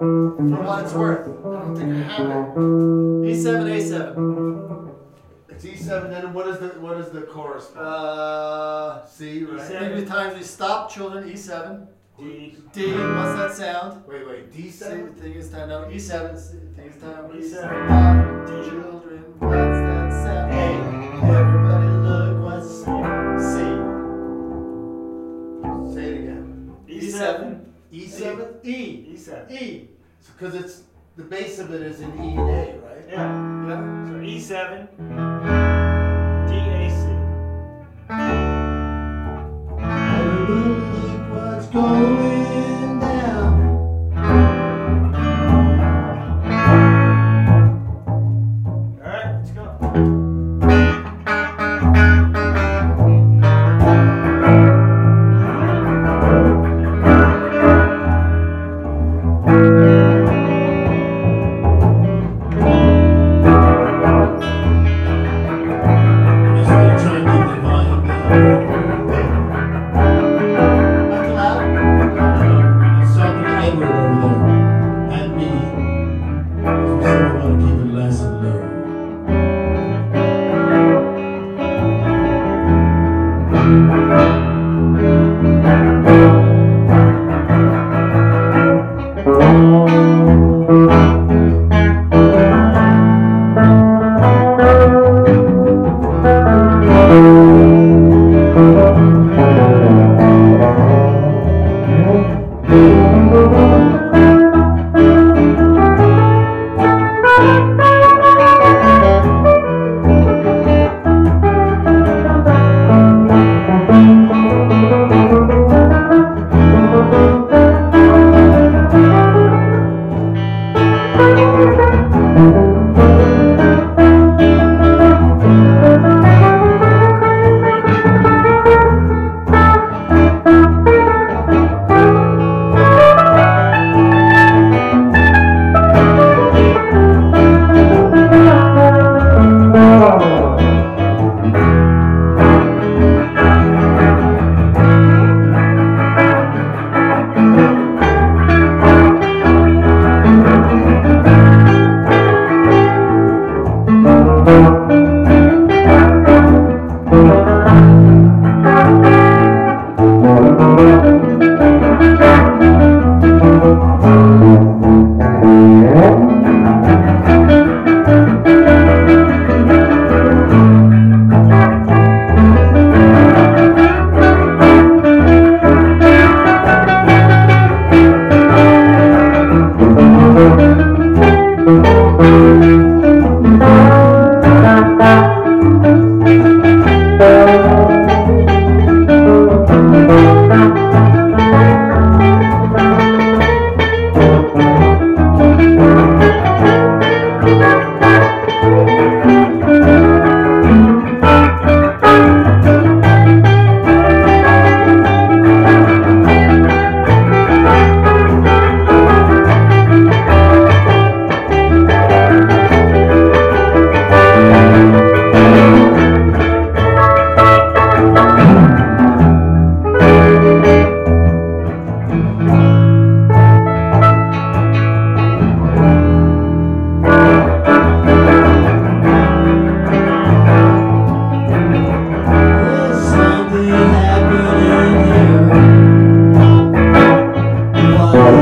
For what it's worth. I don't think I have it. E7, A7. It's E7. Then what is the what is the chorus? Uh, C, right? E7. maybe the times we stop children, E7. D. D, what's that sound? Wait, wait. D7. thing is time, no, E7, thing is time, E7. Stop, children, what's that sound? A. E7. E7. E. E7. E. Because it's the base of it is in E and A, right? Yeah. Yeah. So E7. D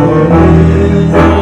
with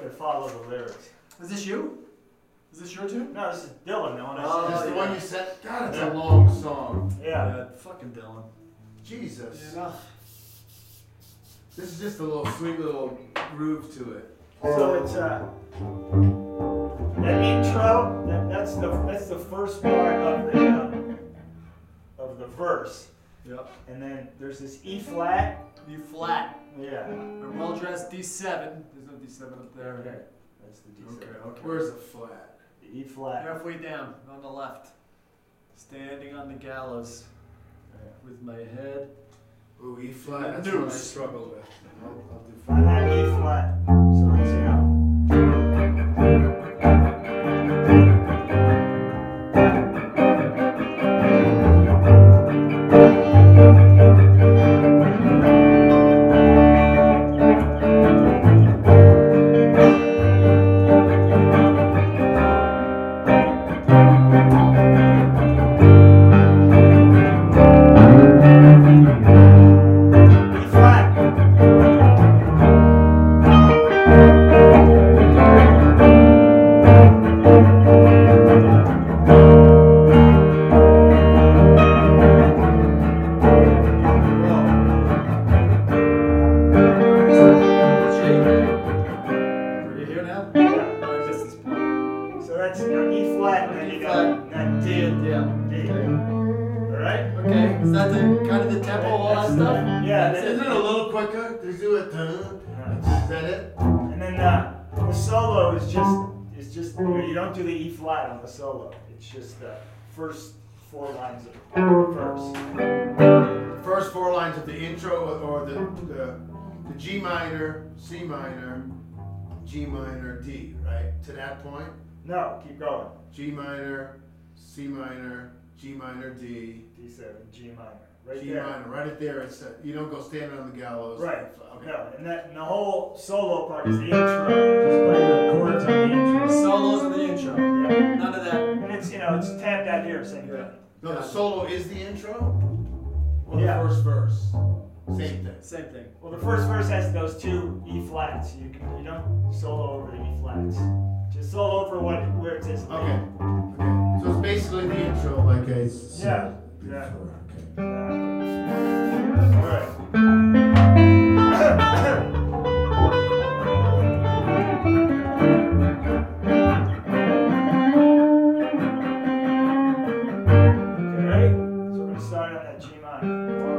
uh, so follow the lyrics. is this you? Is this your tune? No, this is Dylan. The one I Oh, said. It's the one you said. God, it's a long song. Yeah. fucking Dylan. Jesus. You know. This is just a little sweet little groove to it. So it's uh, that intro. That, that's the that's the first part of the um, of the verse, Yep. and then there's this E mm-hmm. flat. E flat. Yeah. A well-dressed D7. There's no D7 up there. Okay. That's the D7. Okay. okay. Where's the flat? The E flat. Halfway down on the left. Standing on the gallows with my head. Ooh, E flat. That's what I struggle with. I'll, I'll do I'm at E flat. So let's see how. E flat, and then you got that D. Yeah. D. Okay. All right. Okay. Is that the kind of the tempo, all that stuff? Yeah. Isn't it a little quicker? They do it. Dun. That it? and then uh, the solo is just is just you don't do the E flat on the solo. It's just the first four lines of the verse. First four lines of the intro or the, the, the G minor, C minor, G minor, D, right? To that point? No, keep going. G minor, C minor, G minor, D, D7, G minor, right there. G there. minor. Right it there. It's a, you don't go standing on the gallows. Right. Okay. No, and that and the whole solo part is the intro. Just play the chords on the intro. Solos of the intro. Yeah. None of that. And it's you know it's tapped out here, same thing. No, the solo is the intro? Or the Yeah. first verse? Same thing. Same thing. Well, the first verse has those two E flats. You can you don't solo over the E flats. Just solo over what where it says. Okay. Okay. So it's basically the intro, like said Yeah. Yeah. Okay. All right. Okay? So we're gonna start on that G minor.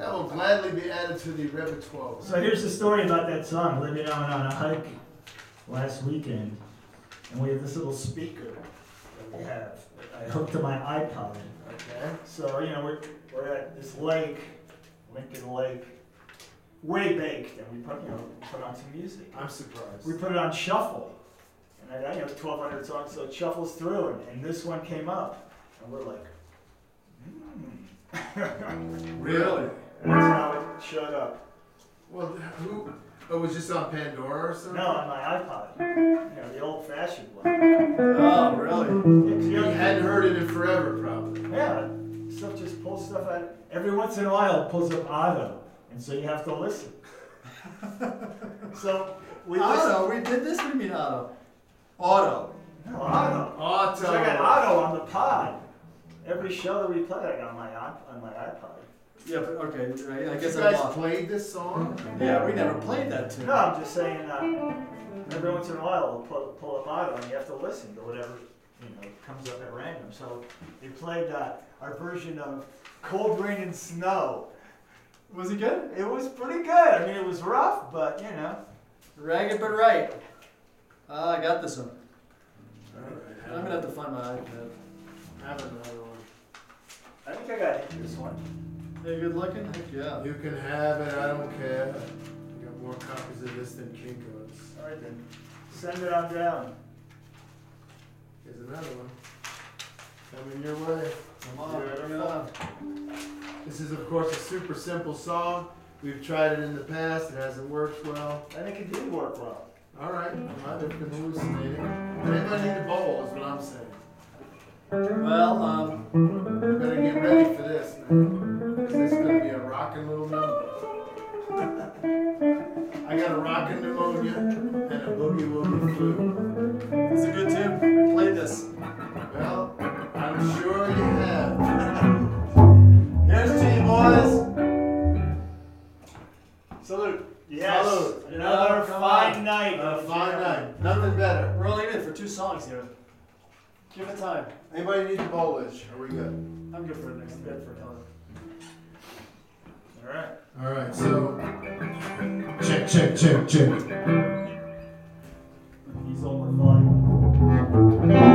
That will gladly be added to the repertoire. So here's the story about that song. Libby and I went on a hike last weekend, and we have this little speaker that we have. I hooked to my iPod. Okay. So you know we're we're at this lake, Lincoln Lake, way baked, and we put you know put on some music. I'm surprised. We put it on shuffle, and I got you know 1,200 songs, so it shuffles through, and, and this one came up, and we're like, hmm. Really? That's how it showed up. Well, who? Oh, it was just on Pandora or something? no, on my iPod, you know the old-fashioned one. Oh, really? Yeah, you you hadn't heard it in forever, probably. Yeah, stuff just pulls stuff out. Every once in a while, it pulls up auto, and so you have to listen. So we listened. Auto, we did this? Do mean auto? Auto. No, auto. Auto. So I got auto on the pod. Every show that we play, I got my on my iPod. Yeah, but okay, right, I You guess I'm guys off. played this song? Yeah, we never played that tune. No, I'm just saying. Uh, every once in a while, we'll pull, pull up auto, and you have to listen to whatever you know comes up at random. So they played uh, our version of "Cold Rain and Snow." Was it good? It was pretty good. I mean, it was rough, but you know. Ragged but right. Ah, I got this one. Alright, I'm gonna have to find my iPad. I have another one. I think I got this one. Hey, good looking? Heck yeah. You can have it, I don't care. I got more copies of this than Kinko's. All right then, send it on down. Here's another one. Coming your way. Come on, bring it on. This is, of course, a super simple song. We've tried it in the past, it hasn't worked well. I think it did work well. All right, I might have been hallucinating. Anybody need a bowl, is what I'm saying. Well, um, better get ready for this, man. 'Cause This is gonna be a rockin' little number. I got a rockin' pneumonia and a boogie woogie flu. it's a good tune. We played this. Well, I'm sure you have. Here's to you, boys. Salute. Yes, Salute. another fine on. night. A fine Germany. night. Nothing better. We're only in for two songs here. Give it time. Anybody need the bowlish? Are we good? I'm good for it next good for color. All right. All right, so check, check, check, check. He's over volume.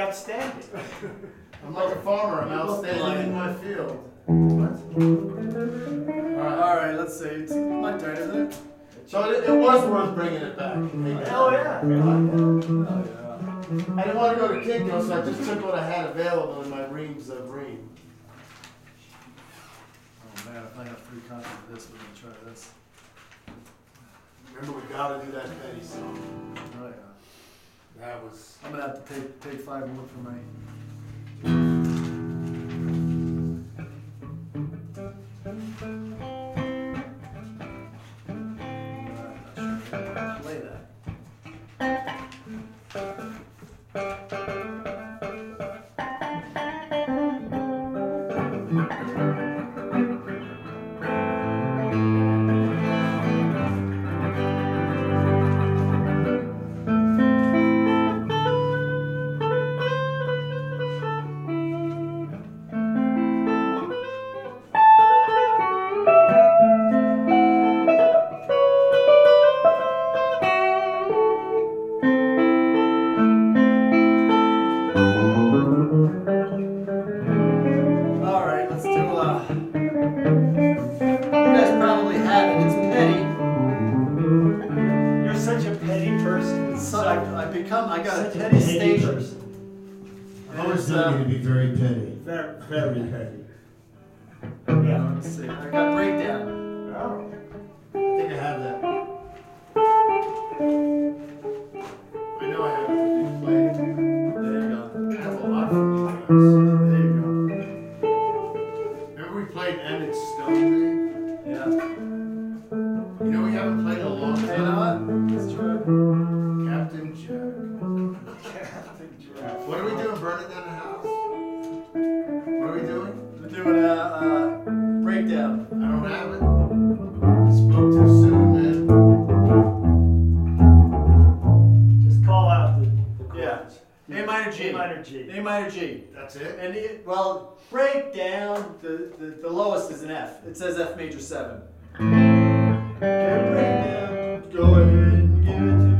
Outstanding. I'm like a farmer. I'm You look outstanding like- in my field. What? All right, all right. Let's see. It's my turn, isn't it? So it, it was worth bringing it back. Hey, Oh yeah. Oh yeah. I didn't want to go to Kinko, so I just took what I had available in my reams of ream. Oh man, if I have three copies of this, we're gonna try this. Remember, we gotta do that Petty song. Oh yeah. That was. I'm gonna have to take take five and look for my. I, I got a Such a petty petty station. person. I've always It's, known you to be very petty. Very, very petty. Yeah. let's see. I got minor G. A minor G. A minor G. That's it? And it, well, breakdown. The, the the lowest is an F. It says F major seven. Okay, breakdown. Go ahead and give it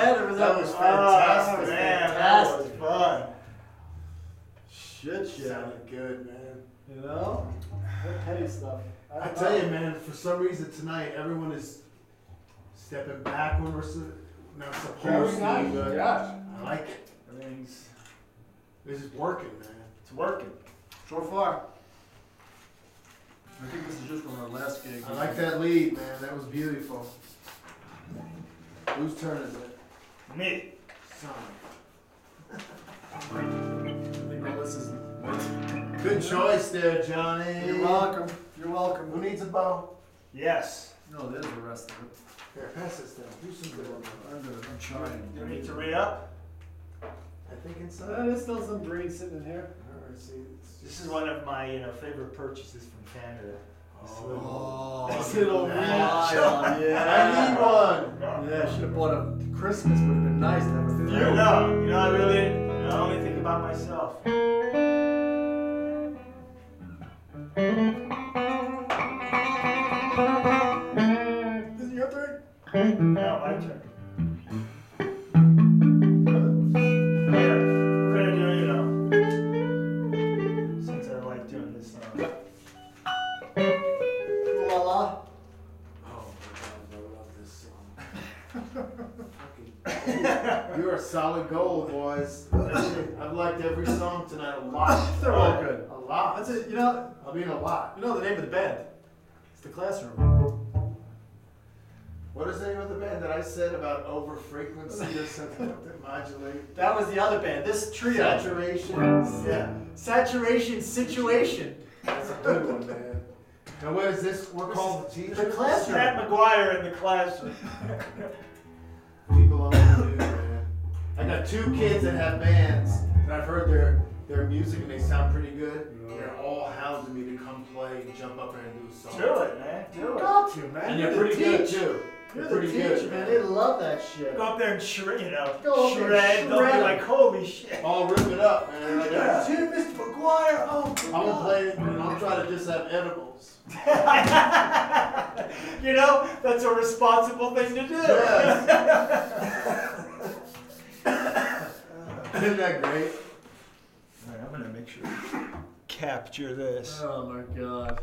that or was that, That was Oh, fantastic. that was fun. Shit, shit. Sounded good, man. You know? That petty stuff. I tell you, man, for some reason tonight, everyone is stepping back when we're s- not supposed to, nice. but Gosh. I like it. Everything's This is working, man. it's working. So far. I think this is just from our last gig. I like that lead, man. That was beautiful. Whose turn is it? Me. Son. I think all this is. Good choice there, Johnny. You're welcome. You're welcome. Who needs a bow? Yes. No, there's the rest of it. Here, pass this down. Do some good. I'm good. I'm trying. Do we need to re up? I think Uh, inside. there's still some green sitting in here. Alright, see, This is one of my you know favorite purchases from Canada. This little- Oh, This little nice. vial, yeah. I need one. Yeah, I should have bought a Christmas. Would have been nice to have a You know, you know, I really, you know, I only think about myself. Is it your turn? Now my turn. Liked every song tonight a lot. They're all good. A lot. That's it. You know, I mean, a lot. you know the name of the band. It's the classroom. What is the name of the band that I said about over frequency or something that modulate? That was the other band. This trio. Saturation. Yeah. Saturation situation. That's a good one, man. And what is this? We're called the teachers. The classroom. Pat McGuire in the classroom. People only do, man. I got two kids that have bands, and I've heard their their music and they sound pretty good. They're all hounding me to come play and jump up there and do a song. Do it, man. Do it. Got to, man. And You're they're pretty good teacher. too. You're They're the pretty teacher, good, man. They love that shit. Go up there and shred, you know, Go up there and shred. They'll be shred. like, holy shit. All rip it up, man. Like, Yeah. "Hey, Mr. McGuire. Oh, I'm gonna play it, and I'm trying to just have edibles. you know, that's a responsible thing to do. Yes. Isn't that great? All right, I'm gonna make sure to capture this. Oh my god.